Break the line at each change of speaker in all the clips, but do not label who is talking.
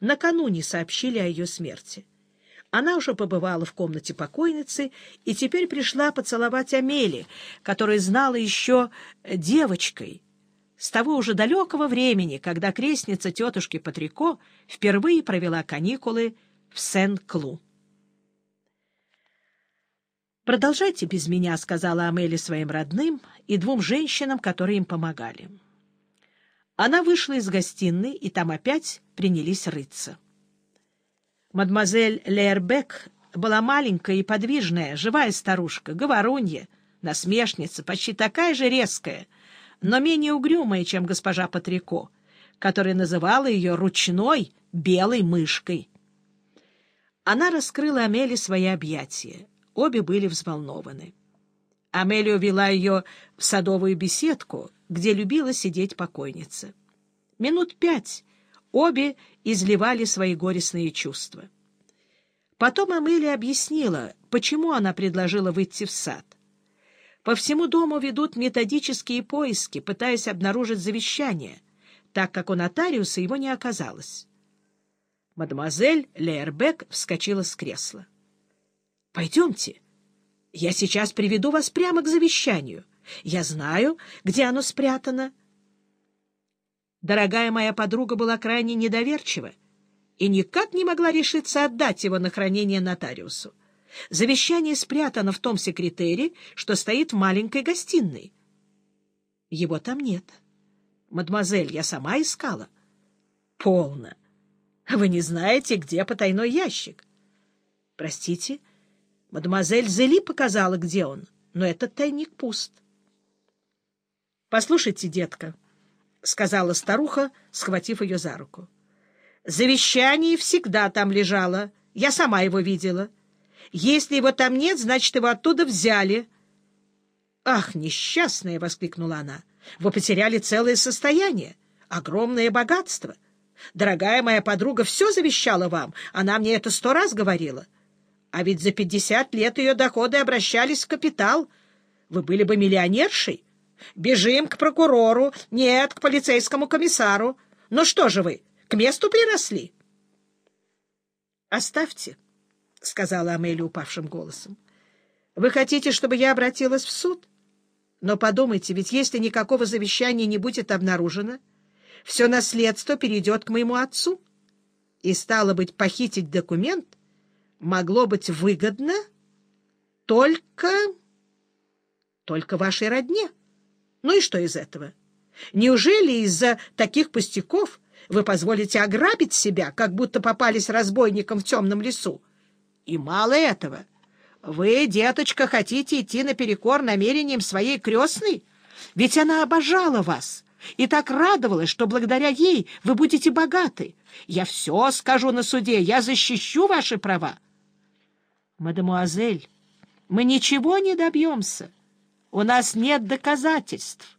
накануне сообщили о ее смерти. Она уже побывала в комнате покойницы и теперь пришла поцеловать Амели, которая знала еще девочкой, с того уже далекого времени, когда крестница тетушки Патрико впервые провела каникулы в Сен-Клу. «Продолжайте без меня», — сказала Амели своим родным и двум женщинам, которые им помогали. Она вышла из гостиной, и там опять принялись рыться. Мадемуазель Лейербек была маленькая и подвижная, живая старушка, говорунья, насмешница, почти такая же резкая, но менее угрюмая, чем госпожа Патрико, которая называла ее ручной белой мышкой. Она раскрыла Амели свои объятия. Обе были взволнованы. Амелия увела ее в садовую беседку, где любила сидеть покойница. Минут пять обе изливали свои горестные чувства. Потом Амелия объяснила, почему она предложила выйти в сад. По всему дому ведут методические поиски, пытаясь обнаружить завещание, так как у нотариуса его не оказалось. Мадемуазель Лейербек вскочила с кресла. — Пойдемте. Я сейчас приведу вас прямо к завещанию. Я знаю, где оно спрятано. Дорогая моя подруга была крайне недоверчива и никак не могла решиться отдать его на хранение нотариусу. Завещание спрятано в том секретере, что стоит в маленькой гостиной. Его там нет. Мадемуазель, я сама искала. Полно. Вы не знаете, где потайной ящик? Простите, мадемуазель Зели показала, где он, но этот тайник пуст. — Послушайте, детка, — сказала старуха, схватив ее за руку. — Завещание всегда там лежало. Я сама его видела. Если его там нет, значит, его оттуда взяли. — Ах, несчастная! — воскликнула она. — Вы потеряли целое состояние, огромное богатство. Дорогая моя подруга все завещала вам, она мне это сто раз говорила. А ведь за пятьдесят лет ее доходы обращались в капитал. Вы были бы миллионершей. Бежим к прокурору, нет, к полицейскому комиссару. Ну что же вы, к месту приросли? — Оставьте, — сказала Амелия упавшим голосом. — Вы хотите, чтобы я обратилась в суд? Но подумайте, ведь если никакого завещания не будет обнаружено, все наследство перейдет к моему отцу. И, стало быть, похитить документ могло быть выгодно только... только вашей родне. Ну и что из этого? Неужели из-за таких пустяков вы позволите ограбить себя, как будто попались разбойникам в темном лесу? И мало этого. Вы, деточка, хотите идти наперекор намерениям своей крестной? Ведь она обожала вас и так радовалась, что благодаря ей вы будете богаты. Я все скажу на суде, я защищу ваши права. Мадемуазель, мы ничего не добьемся. У нас нет доказательств.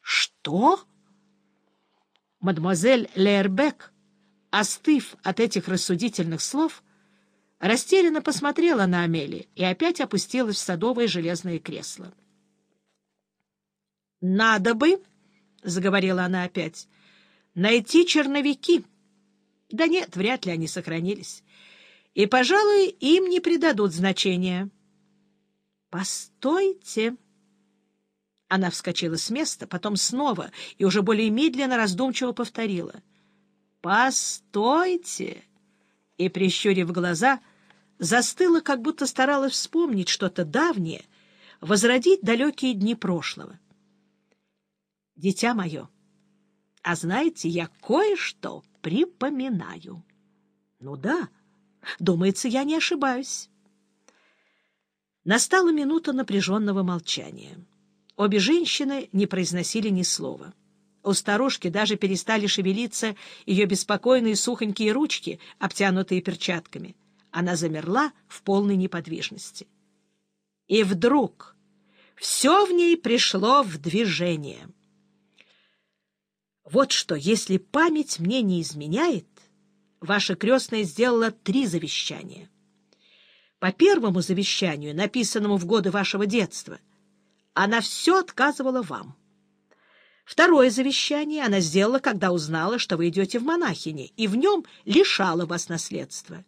Что? Мадемуазель Лейербек, остыв от этих рассудительных слов, растерянно посмотрела на Амели и опять опустилась в садовое железное кресло. «Надо бы, — заговорила она опять, — найти черновики. Да нет, вряд ли они сохранились. И, пожалуй, им не придадут значения». «Постойте!» Она вскочила с места, потом снова и уже более медленно раздумчиво повторила. «Постойте!» И, прищурив глаза, застыла, как будто старалась вспомнить что-то давнее, возродить далекие дни прошлого. «Дитя мое, а знаете, я кое-что припоминаю». «Ну да, думается, я не ошибаюсь». Настала минута напряженного молчания. Обе женщины не произносили ни слова. У старушки даже перестали шевелиться ее беспокойные сухонькие ручки, обтянутые перчатками. Она замерла в полной неподвижности. И вдруг все в ней пришло в движение. Вот что, если память мне не изменяет, ваша крестная сделала три завещания. По первому завещанию, написанному в годы вашего детства, она все отказывала вам. Второе завещание она сделала, когда узнала, что вы идете в монахини, и в нем лишала вас наследства.